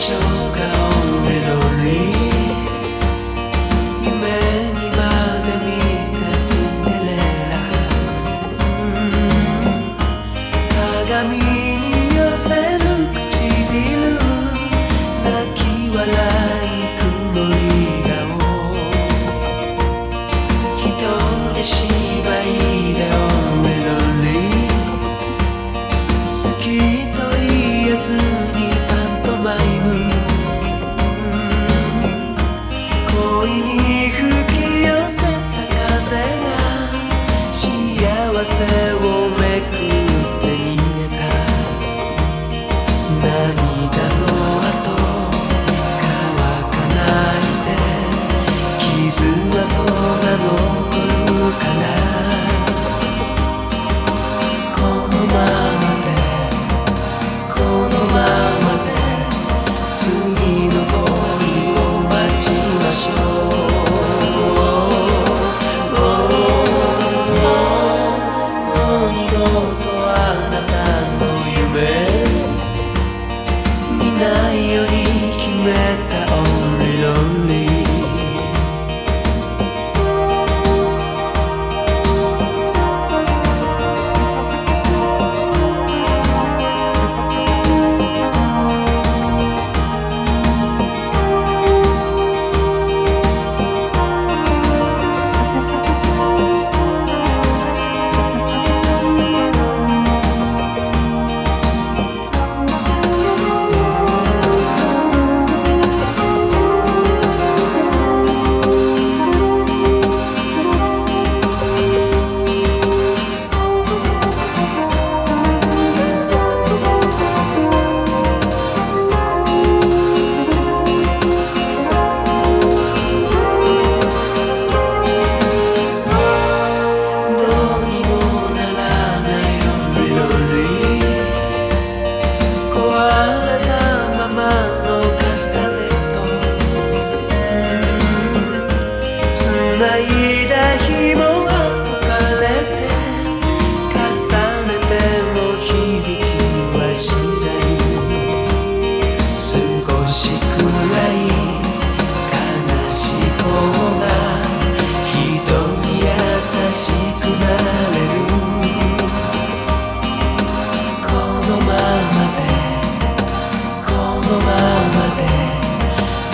show. a céu.